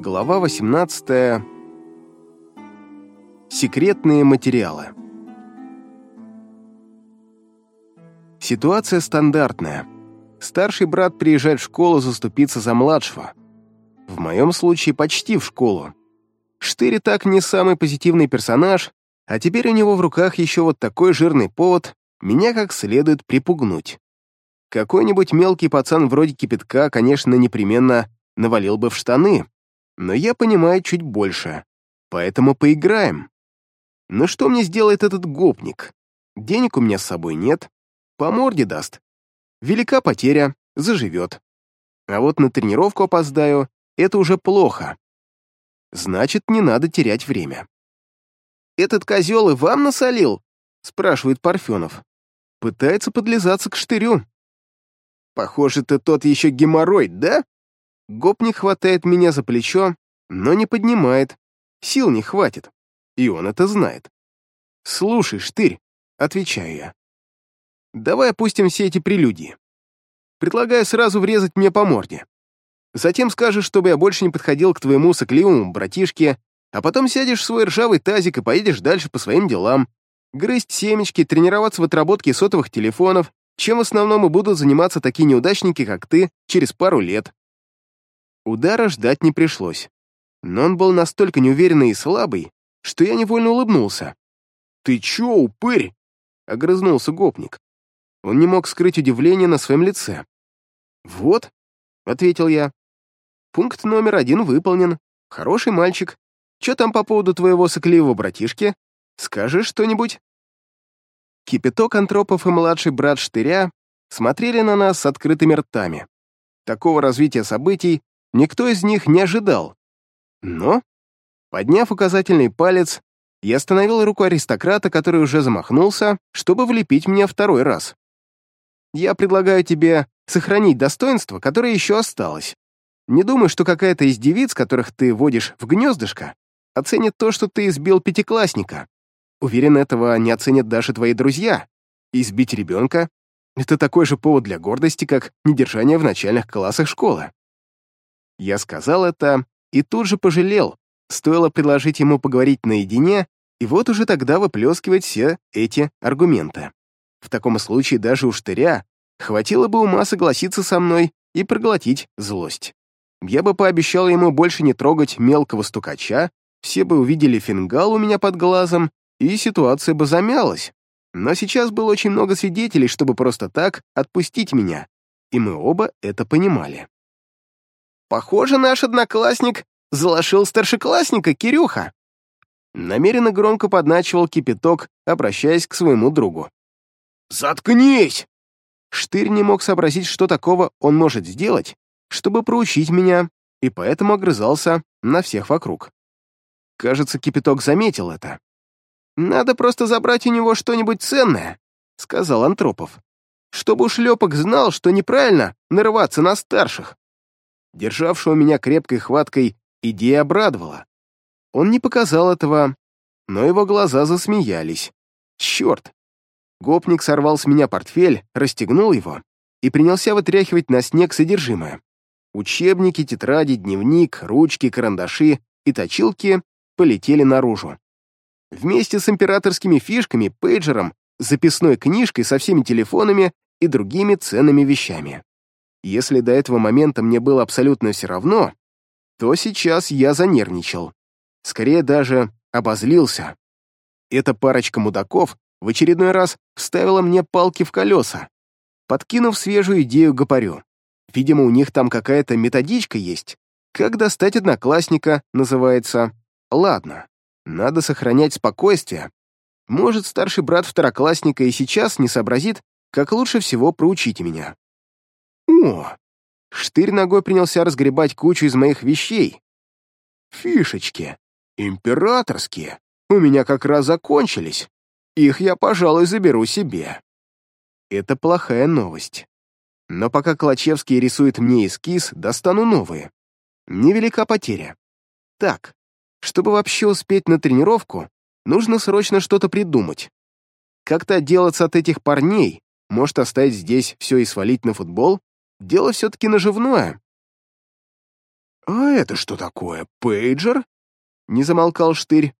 Глава 18. Секретные материалы. Ситуация стандартная. Старший брат приезжает в школу заступиться за младшего. В моем случае почти в школу. Штырь так не самый позитивный персонаж, а теперь у него в руках еще вот такой жирный повод меня как следует припугнуть. Какой-нибудь мелкий пацан вроде кипятка, конечно, непременно навалил бы в штаны, но я понимаю чуть больше, поэтому поиграем. Но что мне сделает этот гопник? Денег у меня с собой нет, по морде даст. Велика потеря, заживет. А вот на тренировку опоздаю, это уже плохо. Значит, не надо терять время. «Этот козел и вам насолил?» — спрашивает Парфенов. Пытается подлизаться к штырю. «Похоже, ты тот еще геморрой, да?» Гопник хватает меня за плечо, но не поднимает. Сил не хватит. И он это знает. «Слушай, штырь», — отвечаю я. «Давай опустим все эти прелюдии. Предлагаю сразу врезать мне по морде. Затем скажешь, чтобы я больше не подходил к твоему сокливому братишке, а потом сядешь в свой ржавый тазик и поедешь дальше по своим делам, грызть семечки, тренироваться в отработке сотовых телефонов, чем в основном и будут заниматься такие неудачники, как ты, через пару лет. Удара ждать не пришлось. Но он был настолько неуверенный и слабый, что я невольно улыбнулся. «Ты чё, упырь?» — огрызнулся гопник. Он не мог скрыть удивление на своем лице. «Вот», — ответил я. «Пункт номер один выполнен. Хороший мальчик. Чё там по поводу твоего сокливого братишки? Скажешь что-нибудь?» Кипяток Антропов и младший брат Штыря смотрели на нас с открытыми ртами. Такого развития событий Никто из них не ожидал. Но, подняв указательный палец, я остановил руку аристократа, который уже замахнулся, чтобы влепить меня второй раз. Я предлагаю тебе сохранить достоинство, которое еще осталось. Не думай, что какая-то из девиц, которых ты водишь в гнездышко, оценит то, что ты избил пятиклассника. Уверен, этого не оценят даже твои друзья. Избить ребенка — это такой же повод для гордости, как недержание в начальных классах школы. Я сказал это и тут же пожалел. Стоило предложить ему поговорить наедине, и вот уже тогда выплескивать все эти аргументы. В таком случае даже у штыря хватило бы ума согласиться со мной и проглотить злость. Я бы пообещал ему больше не трогать мелкого стукача, все бы увидели фингал у меня под глазом, и ситуация бы замялась. Но сейчас было очень много свидетелей, чтобы просто так отпустить меня, и мы оба это понимали. Похоже, наш одноклассник залошил старшеклассника Кирюха. Намеренно громко подначивал кипяток, обращаясь к своему другу. «Заткнись!» Штырь не мог сообразить, что такого он может сделать, чтобы проучить меня, и поэтому огрызался на всех вокруг. Кажется, кипяток заметил это. «Надо просто забрать у него что-нибудь ценное», — сказал Антропов, «чтобы ушлепок знал, что неправильно нарываться на старших». Державшего меня крепкой хваткой идея обрадовала. Он не показал этого, но его глаза засмеялись. Черт! Гопник сорвал с меня портфель, расстегнул его и принялся вытряхивать на снег содержимое. Учебники, тетради, дневник, ручки, карандаши и точилки полетели наружу. Вместе с императорскими фишками, пейджером, записной книжкой со всеми телефонами и другими ценными вещами. Если до этого момента мне было абсолютно все равно, то сейчас я занервничал. Скорее даже обозлился. Эта парочка мудаков в очередной раз вставила мне палки в колеса, подкинув свежую идею гопарю. Видимо, у них там какая-то методичка есть. Как достать одноклассника, называется. Ладно, надо сохранять спокойствие. Может, старший брат второклассника и сейчас не сообразит, как лучше всего проучить меня. Штырь ногой принялся разгребать кучу из моих вещей. Фишечки. Императорские. У меня как раз закончились. Их я, пожалуй, заберу себе. Это плохая новость. Но пока Клачевский рисует мне эскиз, достану новые. Невелика потеря. Так, чтобы вообще успеть на тренировку, нужно срочно что-то придумать. Как-то отделаться от этих парней, может оставить здесь все и свалить на футбол? Дело все-таки наживное. «А это что такое, пейджер?» — не замолкал Штырь.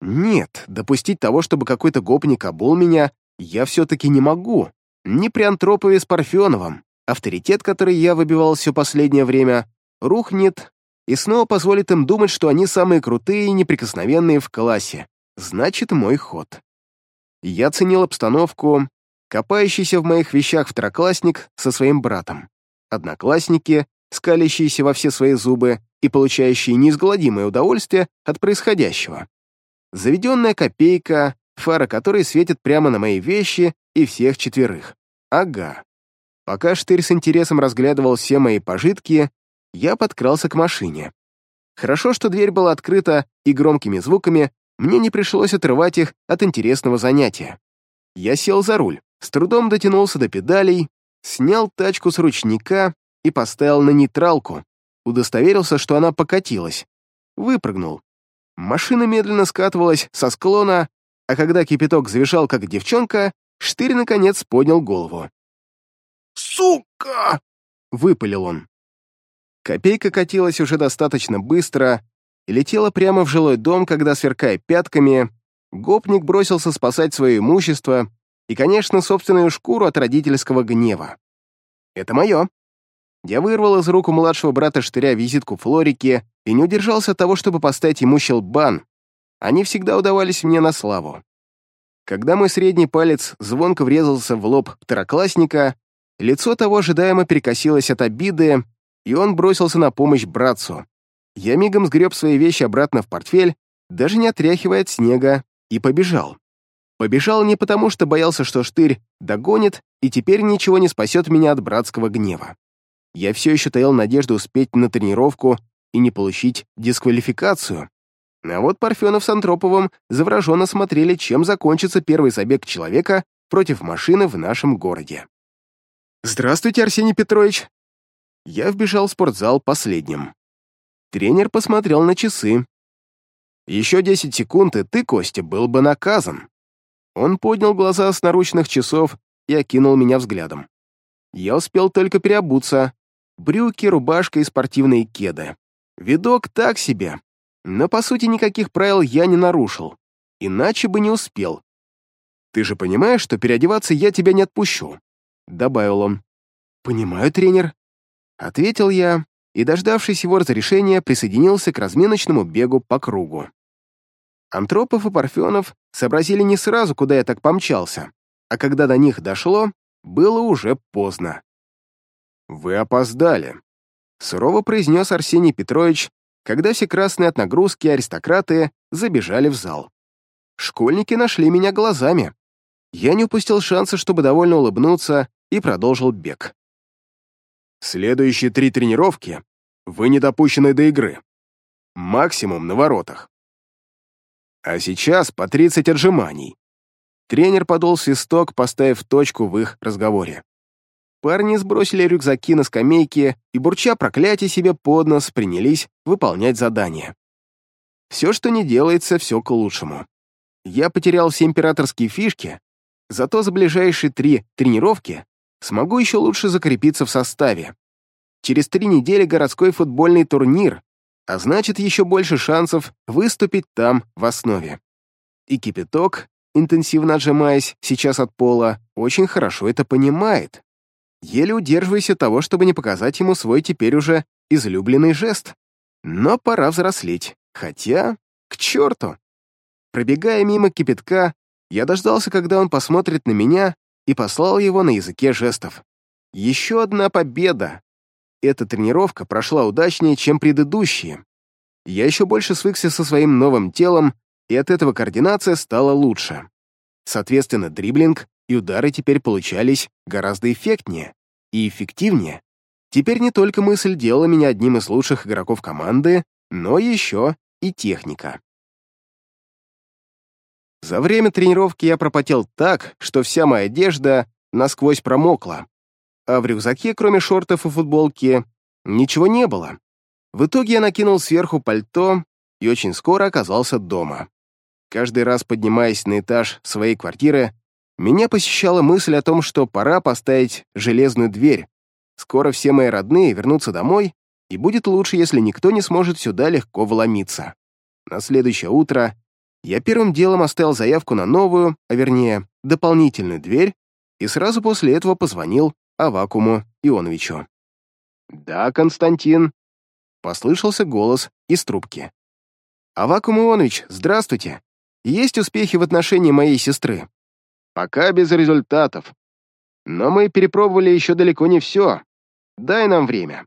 «Нет, допустить того, чтобы какой-то гопник обул меня, я все-таки не могу. Не при Антропове с Парфеновым. Авторитет, который я выбивал все последнее время, рухнет и снова позволит им думать, что они самые крутые и неприкосновенные в классе. Значит, мой ход. Я ценил обстановку, копающийся в моих вещах второклассник со своим братом. Одноклассники, скалящиеся во все свои зубы и получающие неизгладимое удовольствие от происходящего. Заведенная копейка, фара которой светит прямо на мои вещи и всех четверых. Ага. Пока Штырь с интересом разглядывал все мои пожитки, я подкрался к машине. Хорошо, что дверь была открыта, и громкими звуками мне не пришлось отрывать их от интересного занятия. Я сел за руль, с трудом дотянулся до педалей, снял тачку с ручника и поставил на нейтралку, удостоверился, что она покатилась, выпрыгнул. Машина медленно скатывалась со склона, а когда кипяток завишал, как девчонка, Штырь наконец поднял голову. «Сука!» — выпалил он. Копейка катилась уже достаточно быстро и летела прямо в жилой дом, когда, сверкая пятками, гопник бросился спасать свое имущество и, конечно, собственную шкуру от родительского гнева. «Это мое». Я вырвал из рук у младшего брата штыря визитку Флорики и не удержался от того, чтобы поставить ему щелбан. Они всегда удавались мне на славу. Когда мой средний палец звонко врезался в лоб второклассника, лицо того ожидаемо перекосилось от обиды, и он бросился на помощь братцу. Я мигом сгреб свои вещи обратно в портфель, даже не отряхивая от снега, и побежал. Побежал не потому, что боялся, что штырь догонит, и теперь ничего не спасет меня от братского гнева. Я все еще таил надежду успеть на тренировку и не получить дисквалификацию. А вот Парфенов с Антроповым завраженно смотрели, чем закончится первый забег человека против машины в нашем городе. «Здравствуйте, Арсений Петрович!» Я вбежал в спортзал последним. Тренер посмотрел на часы. «Еще десять секунд, и ты, Костя, был бы наказан». Он поднял глаза с наручных часов и окинул меня взглядом. Я успел только переобуться. Брюки, рубашка и спортивные кеды. Видок так себе. Но, по сути, никаких правил я не нарушил. Иначе бы не успел. «Ты же понимаешь, что переодеваться я тебя не отпущу», — добавил он. «Понимаю, тренер», Ответил я и, дождавшись его разрешения, присоединился к разминочному бегу по кругу. Антропов и Парфенов сообразили не сразу, куда я так помчался, а когда до них дошло, было уже поздно. «Вы опоздали», — сурово произнес Арсений Петрович, когда все красные от нагрузки аристократы забежали в зал. Школьники нашли меня глазами. Я не упустил шанса, чтобы довольно улыбнуться, и продолжил бег. Следующие три тренировки вы не допущены до игры. Максимум на воротах. А сейчас по 30 отжиманий. Тренер подол свисток, поставив точку в их разговоре. Парни сбросили рюкзаки на скамейки и, бурча проклятие себе под нос, принялись выполнять задание. Все, что не делается, все к лучшему. Я потерял все императорские фишки, зато за ближайшие три тренировки смогу еще лучше закрепиться в составе. Через три недели городской футбольный турнир, а значит, еще больше шансов выступить там в основе. И кипяток, интенсивно отжимаясь сейчас от пола, очень хорошо это понимает. Еле удерживайся того, чтобы не показать ему свой теперь уже излюбленный жест. Но пора взрослеть, хотя... к черту! Пробегая мимо кипятка, я дождался, когда он посмотрит на меня и послал его на языке жестов. Еще одна победа. Эта тренировка прошла удачнее, чем предыдущие. Я еще больше свыкся со своим новым телом, и от этого координация стала лучше. Соответственно, дриблинг и удары теперь получались гораздо эффектнее и эффективнее. Теперь не только мысль делала меня одним из лучших игроков команды, но еще и техника. За время тренировки я пропотел так, что вся моя одежда насквозь промокла, а в рюкзаке, кроме шортов и футболки, ничего не было. В итоге я накинул сверху пальто и очень скоро оказался дома. Каждый раз поднимаясь на этаж своей квартиры, меня посещала мысль о том, что пора поставить железную дверь. Скоро все мои родные вернутся домой, и будет лучше, если никто не сможет сюда легко вломиться. На следующее утро я первым делом оставил заявку на новую, а вернее, дополнительную дверь, и сразу после этого позвонил Авакуму Ионовичу. «Да, Константин», — послышался голос из трубки. «Авакум Ионович, здравствуйте. Есть успехи в отношении моей сестры?» «Пока без результатов. Но мы перепробовали еще далеко не все. Дай нам время.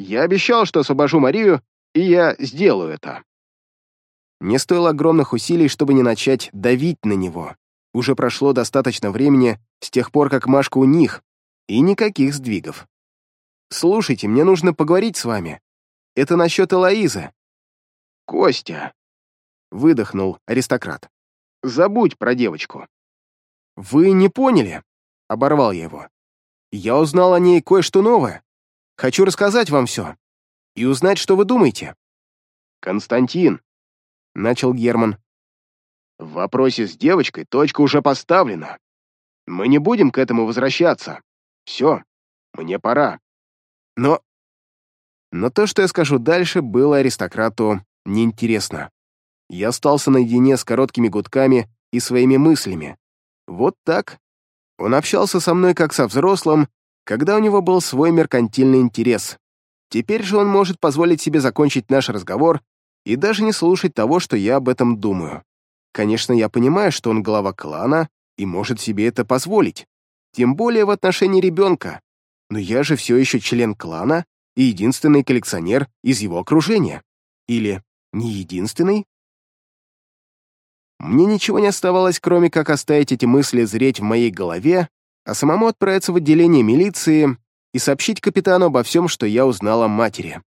Я обещал, что освобожу Марию, и я сделаю это». Не стоило огромных усилий, чтобы не начать давить на него. Уже прошло достаточно времени с тех пор, как Машка у них, и никаких сдвигов. «Слушайте, мне нужно поговорить с вами. Это насчет Элоизы». «Костя», — выдохнул аристократ, — «забудь про девочку». «Вы не поняли?» — оборвал я его. «Я узнал о ней кое-что новое. Хочу рассказать вам все. И узнать, что вы думаете». «Константин», — начал Герман, — «в вопросе с девочкой точка уже поставлена. Мы не будем к этому возвращаться. Все, мне пора». Но... Но то, что я скажу дальше, было аристократу неинтересно. Я остался наедине с короткими гудками и своими мыслями. Вот так. Он общался со мной как со взрослым, когда у него был свой меркантильный интерес. Теперь же он может позволить себе закончить наш разговор и даже не слушать того, что я об этом думаю. Конечно, я понимаю, что он глава клана и может себе это позволить. Тем более в отношении ребенка. Но я же все еще член клана и единственный коллекционер из его окружения. Или не единственный? Мне ничего не оставалось, кроме как оставить эти мысли зреть в моей голове, а самому отправиться в отделение милиции и сообщить капитану обо всем, что я узнал о матери.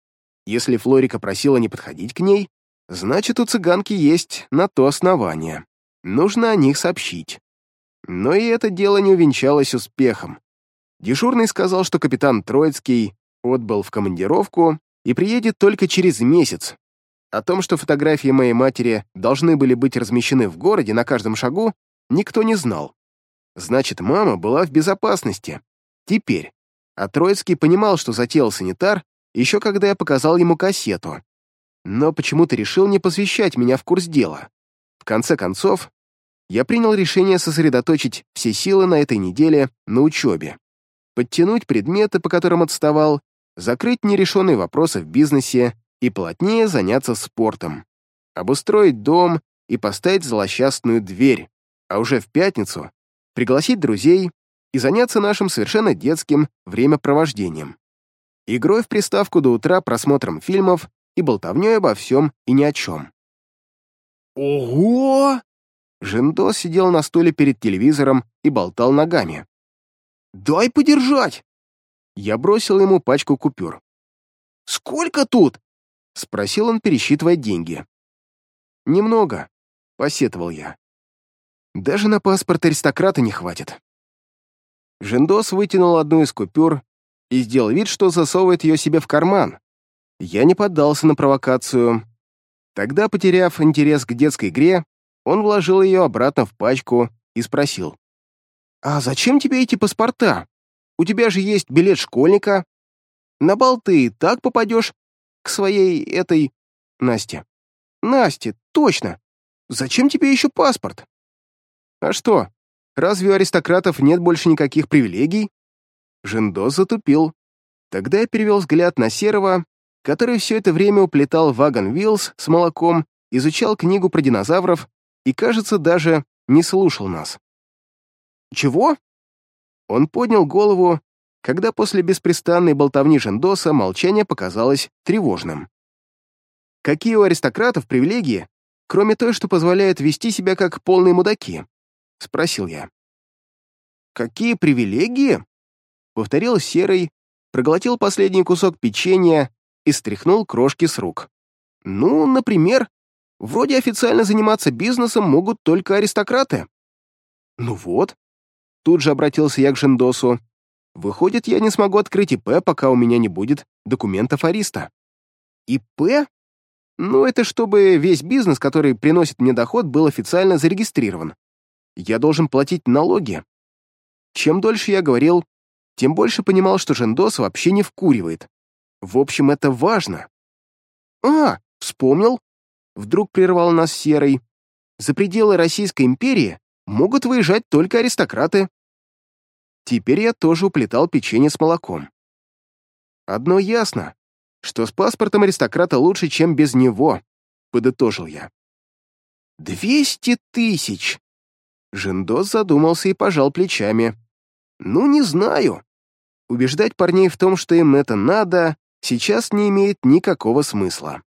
Если Флорика просила не подходить к ней, значит, у цыганки есть на то основание. Нужно о них сообщить. Но и это дело не увенчалось успехом. Дежурный сказал, что капитан Троицкий отбыл в командировку и приедет только через месяц. О том, что фотографии моей матери должны были быть размещены в городе на каждом шагу, никто не знал. Значит, мама была в безопасности. Теперь. А Троицкий понимал, что затеял санитар, еще когда я показал ему кассету. Но почему-то решил не посвящать меня в курс дела. В конце концов, я принял решение сосредоточить все силы на этой неделе на учебе. Подтянуть предметы, по которым отставал, закрыть нерешенные вопросы в бизнесе и плотнее заняться спортом. Обустроить дом и поставить злосчастную дверь. А уже в пятницу пригласить друзей и заняться нашим совершенно детским времяпровождением. Игрой в приставку до утра, просмотром фильмов и болтовнёй обо всем и ни о чем. «Ого!» Жендо сидел на стуле перед телевизором и болтал ногами. «Дай подержать!» Я бросил ему пачку купюр. «Сколько тут?» — спросил он, пересчитывая деньги. «Немного», — посетовал я. Даже на паспорт аристократа не хватит. Жендос вытянул одну из купюр и сделал вид, что засовывает ее себе в карман. Я не поддался на провокацию. Тогда, потеряв интерес к детской игре, он вложил ее обратно в пачку и спросил. «А зачем тебе эти паспорта? У тебя же есть билет школьника. На бал ты так попадешь к своей этой... Насте. Насте, точно. Зачем тебе еще паспорт?» А что, разве у аристократов нет больше никаких привилегий? Жендос затупил. Тогда я перевел взгляд на Серого, который все это время уплетал вагон Вилс с молоком, изучал книгу про динозавров и, кажется, даже не слушал нас. «Чего?» Он поднял голову, когда после беспрестанной болтовни Жендоса молчание показалось тревожным. «Какие у аристократов привилегии, кроме той, что позволяет вести себя как полные мудаки?» — спросил я. «Какие привилегии?» — повторил Серый, проглотил последний кусок печенья и стряхнул крошки с рук. «Ну, например, вроде официально заниматься бизнесом могут только аристократы». «Ну вот», — тут же обратился я к Жендосу, «выходит, я не смогу открыть ИП, пока у меня не будет документов ариста». «ИП?» Ну, это чтобы весь бизнес, который приносит мне доход, был официально зарегистрирован я должен платить налоги. Чем дольше я говорил, тем больше понимал, что Жендос вообще не вкуривает. В общем, это важно. А, вспомнил. Вдруг прервал нас Серый. За пределы Российской империи могут выезжать только аристократы. Теперь я тоже уплетал печенье с молоком. Одно ясно, что с паспортом аристократа лучше, чем без него, подытожил я. «Двести тысяч!» Жендос задумался и пожал плечами. «Ну, не знаю. Убеждать парней в том, что им это надо, сейчас не имеет никакого смысла.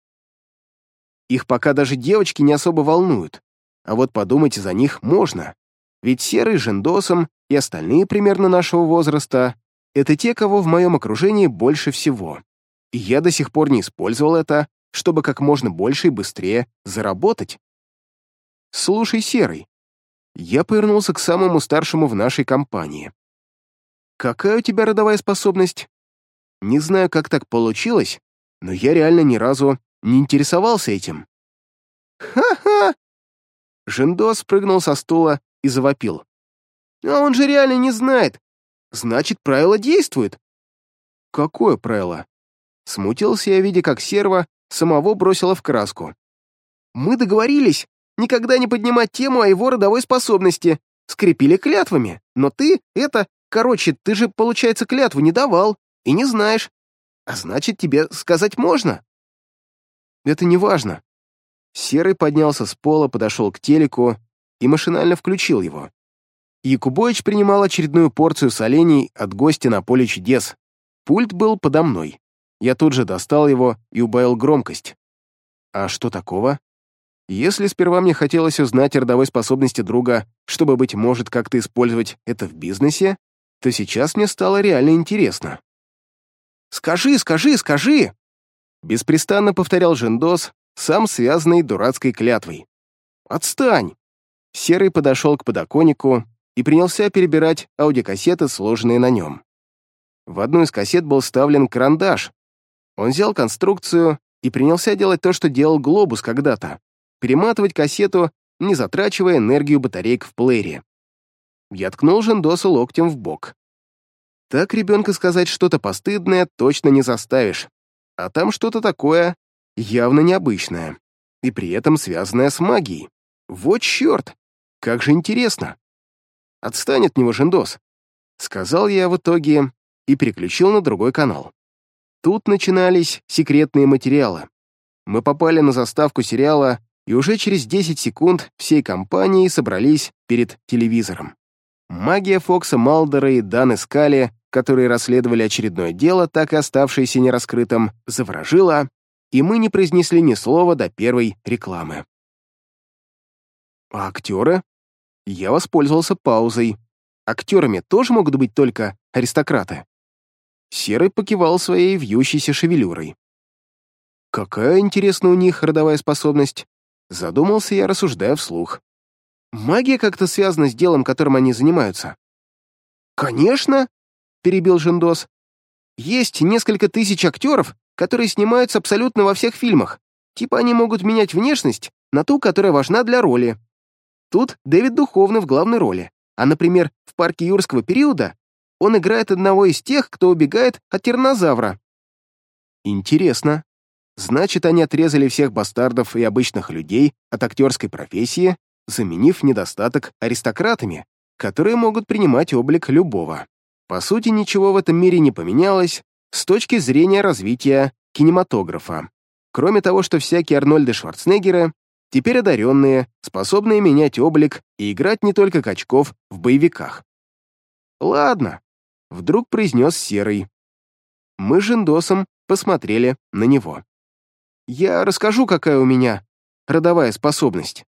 Их пока даже девочки не особо волнуют, а вот подумать за них можно. Ведь Серый, Жендосом и остальные примерно нашего возраста — это те, кого в моем окружении больше всего. И я до сих пор не использовал это, чтобы как можно больше и быстрее заработать. «Слушай, Серый». Я повернулся к самому старшему в нашей компании. «Какая у тебя родовая способность?» Не знаю, как так получилось, но я реально ни разу не интересовался этим. «Ха-ха!» Жендо спрыгнул со стула и завопил. «А он же реально не знает. Значит, правило действует». «Какое правило?» Смутился я, видя, как серва самого бросила в краску. «Мы договорились никогда не поднимать тему о его родовой способности, скрепили клятвами, но ты это... Короче, ты же, получается, клятву не давал и не знаешь. А значит, тебе сказать можно». «Это не важно». Серый поднялся с пола, подошел к телеку и машинально включил его. Якубович принимал очередную порцию солений от гостя на поле чудес. Пульт был подо мной. Я тут же достал его и убавил громкость. А что такого? Если сперва мне хотелось узнать о родовой способности друга, чтобы, быть может, как-то использовать это в бизнесе, то сейчас мне стало реально интересно. «Скажи, скажи, скажи!» Беспрестанно повторял Жендос, сам связанный дурацкой клятвой. «Отстань!» Серый подошел к подоконнику и принялся перебирать аудиокассеты, сложенные на нем. В одну из кассет был вставлен карандаш, он взял конструкцию и принялся делать то, что делал глобус когда-то — перематывать кассету, не затрачивая энергию батареек в плеере. Я ткнул Жендосу локтем в бок. Так ребенка сказать что-то постыдное точно не заставишь, а там что-то такое явно необычное, и при этом связанное с магией. Вот черт! Как же интересно! Отстань от него, Жендос, сказал я в итоге и переключил на другой канал. Тут начинались секретные материалы. Мы попали на заставку сериала, и уже через 10 секунд всей компанией собрались перед телевизором. Магия Фокса Малдера и Даны Скали, которые расследовали очередное дело, так и оставшееся нераскрытым, заворожила, и мы не произнесли ни слова до первой рекламы. А актеры? Я воспользовался паузой. Актерами тоже могут быть только аристократы. Серый покивал своей вьющейся шевелюрой. «Какая, интересна у них, родовая способность?» Задумался я, рассуждая вслух. «Магия как-то связана с делом, которым они занимаются?» «Конечно!» — перебил Жендос. «Есть несколько тысяч актеров, которые снимаются абсолютно во всех фильмах. Типа они могут менять внешность на ту, которая важна для роли. Тут Дэвид Духовный в главной роли, а, например, в «Парке юрского периода» Он играет одного из тех, кто убегает от тираннозавра. Интересно. Значит, они отрезали всех бастардов и обычных людей от актерской профессии, заменив недостаток аристократами, которые могут принимать облик любого. По сути, ничего в этом мире не поменялось с точки зрения развития кинематографа. Кроме того, что всякие Арнольды Шварценеггеры теперь одаренные, способные менять облик и играть не только качков в боевиках. Ладно, Вдруг произнес Серый. Мы с Жендосом посмотрели на него. «Я расскажу, какая у меня родовая способность».